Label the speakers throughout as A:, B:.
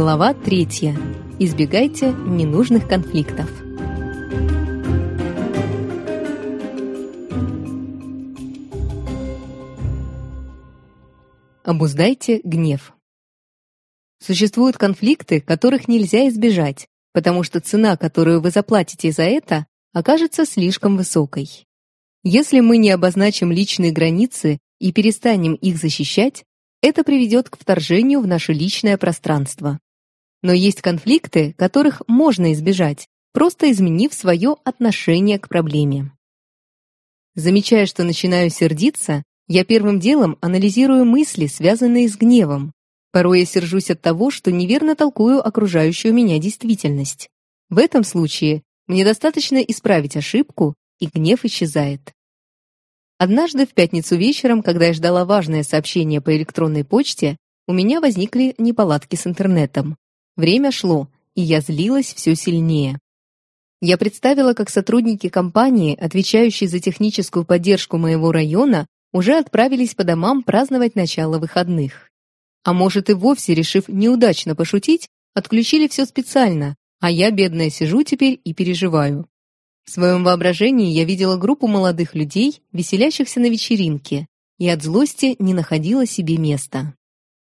A: Глава 3. Избегайте ненужных конфликтов. Обуздайте гнев. Существуют конфликты, которых нельзя избежать, потому что цена, которую вы заплатите за это, окажется слишком высокой. Если мы не обозначим личные границы и перестанем их защищать, это приведет к вторжению в наше личное пространство. Но есть конфликты, которых можно избежать, просто изменив свое отношение к проблеме. Замечая, что начинаю сердиться, я первым делом анализирую мысли, связанные с гневом. Порой я сержусь от того, что неверно толкую окружающую меня действительность. В этом случае мне достаточно исправить ошибку, и гнев исчезает. Однажды в пятницу вечером, когда я ждала важное сообщение по электронной почте, у меня возникли неполадки с интернетом. Время шло, и я злилась все сильнее. Я представила, как сотрудники компании, отвечающие за техническую поддержку моего района, уже отправились по домам праздновать начало выходных. А может и вовсе, решив неудачно пошутить, отключили все специально, а я, бедная, сижу теперь и переживаю. В своем воображении я видела группу молодых людей, веселящихся на вечеринке, и от злости не находила себе места.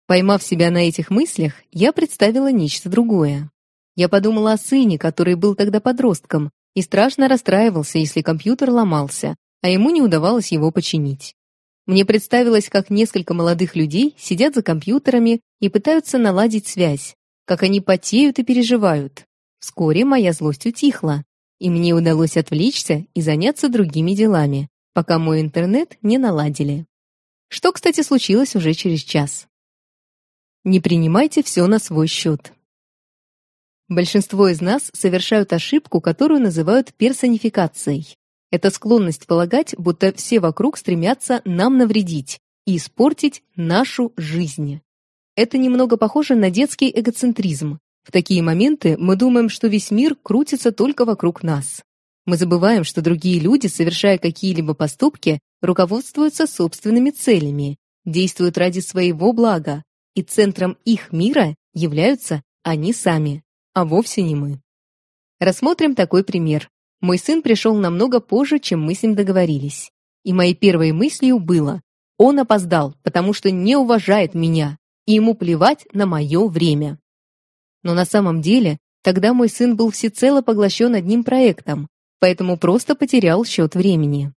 A: Поймав себя на этих мыслях, я представила нечто другое. Я подумала о сыне, который был тогда подростком, и страшно расстраивался, если компьютер ломался, а ему не удавалось его починить. Мне представилось, как несколько молодых людей сидят за компьютерами и пытаются наладить связь, как они потеют и переживают. Вскоре моя злость утихла, и мне удалось отвлечься и заняться другими делами, пока мой интернет не наладили. Что, кстати, случилось уже через час. Не принимайте все на свой счет. Большинство из нас совершают ошибку, которую называют персонификацией. Это склонность полагать, будто все вокруг стремятся нам навредить и испортить нашу жизнь. Это немного похоже на детский эгоцентризм. В такие моменты мы думаем, что весь мир крутится только вокруг нас. Мы забываем, что другие люди, совершая какие-либо поступки, руководствуются собственными целями, действуют ради своего блага, и центром их мира являются они сами, а вовсе не мы. Рассмотрим такой пример. Мой сын пришел намного позже, чем мы с ним договорились. И моей первой мыслью было «Он опоздал, потому что не уважает меня, и ему плевать на мое время». Но на самом деле тогда мой сын был всецело поглощен одним проектом, поэтому просто потерял счет времени.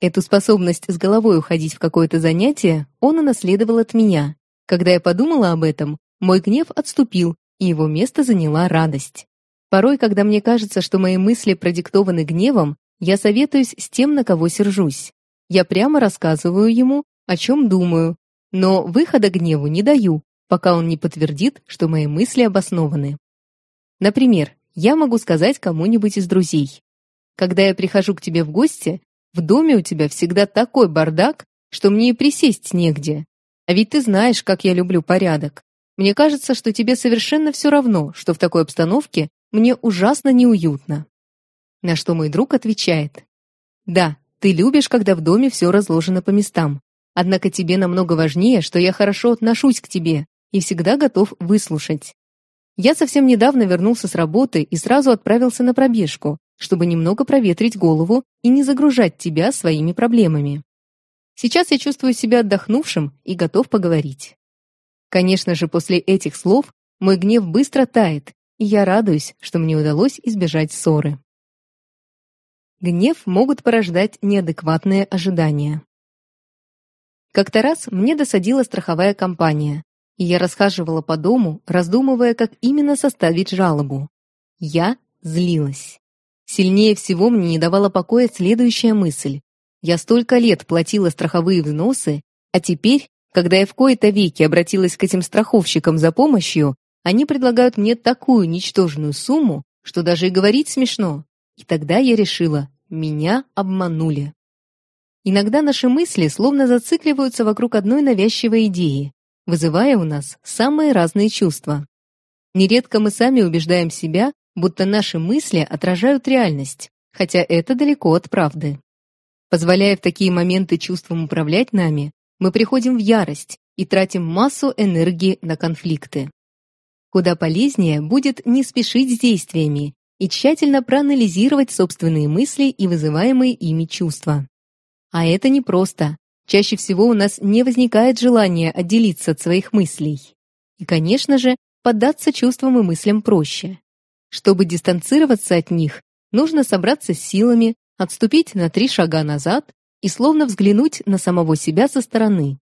A: Эту способность с головой уходить в какое-то занятие он унаследовал от меня, когда я подумала об этом, мой гнев отступил, и его место заняла радость. Порой, когда мне кажется, что мои мысли продиктованы гневом, я советуюсь с тем, на кого сержусь. Я прямо рассказываю ему, о чем думаю, но выхода гневу не даю, пока он не подтвердит, что мои мысли обоснованы. Например, я могу сказать кому-нибудь из друзей. Когда я прихожу к тебе в гости, в доме у тебя всегда такой бардак, что мне и присесть негде. А Ведь ты знаешь, как я люблю порядок. Мне кажется, что тебе совершенно все равно, что в такой обстановке мне ужасно неуютно». На что мой друг отвечает. «Да, ты любишь, когда в доме все разложено по местам. Однако тебе намного важнее, что я хорошо отношусь к тебе и всегда готов выслушать. Я совсем недавно вернулся с работы и сразу отправился на пробежку, чтобы немного проветрить голову и не загружать тебя своими проблемами. Сейчас я чувствую себя отдохнувшим и готов поговорить. Конечно же, после этих слов мой гнев быстро тает, и я радуюсь, что мне удалось избежать ссоры. Гнев могут порождать неадекватные ожидания. Как-то раз мне досадила страховая компания, и я расхаживала по дому, раздумывая, как именно составить жалобу. Я злилась. Сильнее всего мне не давала покоя следующая мысль. Я столько лет платила страховые взносы, а теперь, когда я в кои-то веки обратилась к этим страховщикам за помощью, они предлагают мне такую ничтожную сумму, что даже и говорить смешно. И тогда я решила, меня обманули. Иногда наши мысли словно зацикливаются вокруг одной навязчивой идеи, вызывая у нас самые разные чувства. Нередко мы сами убеждаем себя, будто наши мысли отражают реальность, хотя это далеко от правды. Позволяя в такие моменты чувствам управлять нами, мы приходим в ярость и тратим массу энергии на конфликты. Куда полезнее будет не спешить с действиями и тщательно проанализировать собственные мысли и вызываемые ими чувства. А это непросто. Чаще всего у нас не возникает желания отделиться от своих мыслей. И, конечно же, поддаться чувствам и мыслям проще. Чтобы дистанцироваться от них, нужно собраться с силами, отступить на три шага назад и словно взглянуть на самого себя со стороны.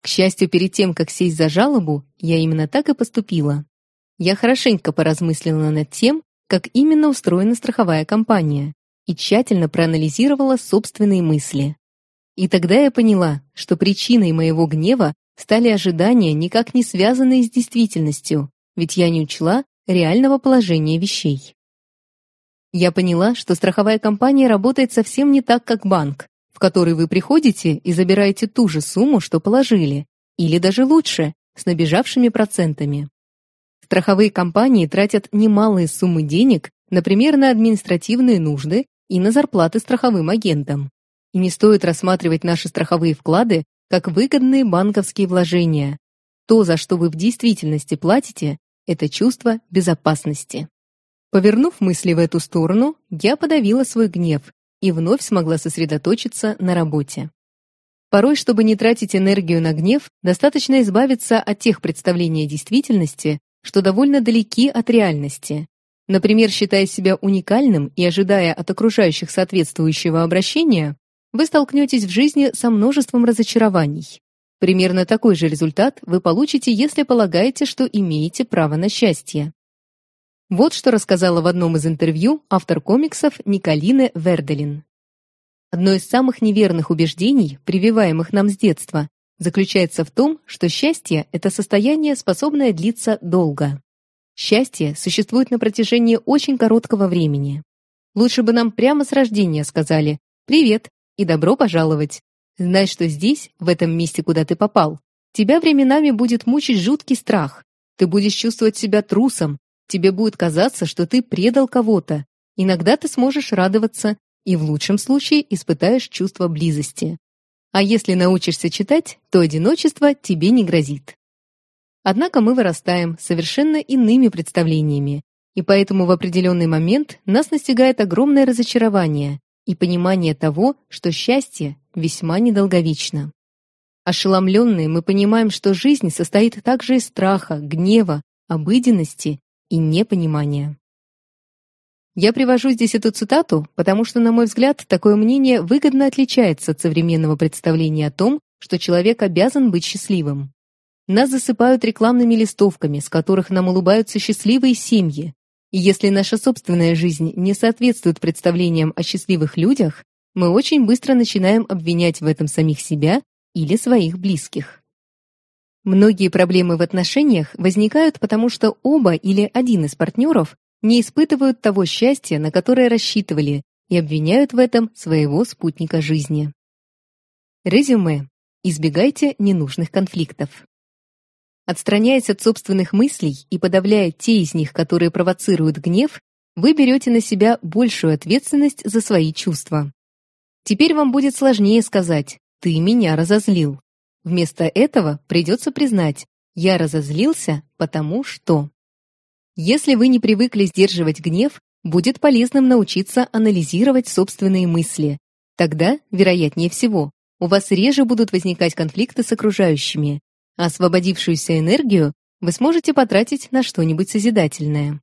A: К счастью, перед тем, как сесть за жалобу, я именно так и поступила. Я хорошенько поразмыслила над тем, как именно устроена страховая компания, и тщательно проанализировала собственные мысли. И тогда я поняла, что причиной моего гнева стали ожидания, никак не связанные с действительностью, ведь я не учла реального положения вещей. Я поняла, что страховая компания работает совсем не так, как банк, в который вы приходите и забираете ту же сумму, что положили, или даже лучше, с набежавшими процентами. Страховые компании тратят немалые суммы денег, например, на административные нужды и на зарплаты страховым агентам. И не стоит рассматривать наши страховые вклады как выгодные банковские вложения. То, за что вы в действительности платите, это чувство безопасности. Повернув мысли в эту сторону, я подавила свой гнев и вновь смогла сосредоточиться на работе. Порой, чтобы не тратить энергию на гнев, достаточно избавиться от тех представлений о действительности, что довольно далеки от реальности. Например, считая себя уникальным и ожидая от окружающих соответствующего обращения, вы столкнетесь в жизни со множеством разочарований. Примерно такой же результат вы получите, если полагаете, что имеете право на счастье. Вот что рассказала в одном из интервью автор комиксов Николина Верделин. Одно из самых неверных убеждений, прививаемых нам с детства, заключается в том, что счастье – это состояние, способное длиться долго. Счастье существует на протяжении очень короткого времени. Лучше бы нам прямо с рождения сказали «Привет» и «Добро пожаловать». Знай, что здесь, в этом месте, куда ты попал, тебя временами будет мучить жуткий страх. Ты будешь чувствовать себя трусом, тебе будет казаться, что ты предал кого-то. Иногда ты сможешь радоваться и в лучшем случае испытаешь чувство близости. А если научишься читать, то одиночество тебе не грозит. Однако мы вырастаем совершенно иными представлениями, и поэтому в определенный момент нас настигает огромное разочарование и понимание того, что счастье весьма недолговечно. Ошеломленные мы понимаем, что жизнь состоит также из страха, гнева, обыденности и непонимания. Я привожу здесь эту цитату, потому что, на мой взгляд, такое мнение выгодно отличается от современного представления о том, что человек обязан быть счастливым. Нас засыпают рекламными листовками, с которых нам улыбаются счастливые семьи. И если наша собственная жизнь не соответствует представлениям о счастливых людях, мы очень быстро начинаем обвинять в этом самих себя или своих близких. Многие проблемы в отношениях возникают потому, что оба или один из партнеров не испытывают того счастья, на которое рассчитывали, и обвиняют в этом своего спутника жизни. Резюме. Избегайте ненужных конфликтов. Отстраняясь от собственных мыслей и подавляя те из них, которые провоцируют гнев, вы берете на себя большую ответственность за свои чувства. Теперь вам будет сложнее сказать «ты меня разозлил», Вместо этого придется признать, я разозлился, потому что... Если вы не привыкли сдерживать гнев, будет полезным научиться анализировать собственные мысли. Тогда, вероятнее всего, у вас реже будут возникать конфликты с окружающими, а освободившуюся энергию вы сможете потратить на что-нибудь созидательное.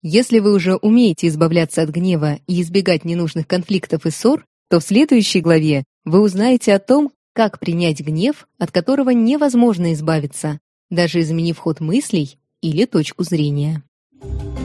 A: Если вы уже умеете избавляться от гнева и избегать ненужных конфликтов и ссор, то в следующей главе вы узнаете о том, как принять гнев, от которого невозможно избавиться, даже изменив ход мыслей или точку зрения? Thank you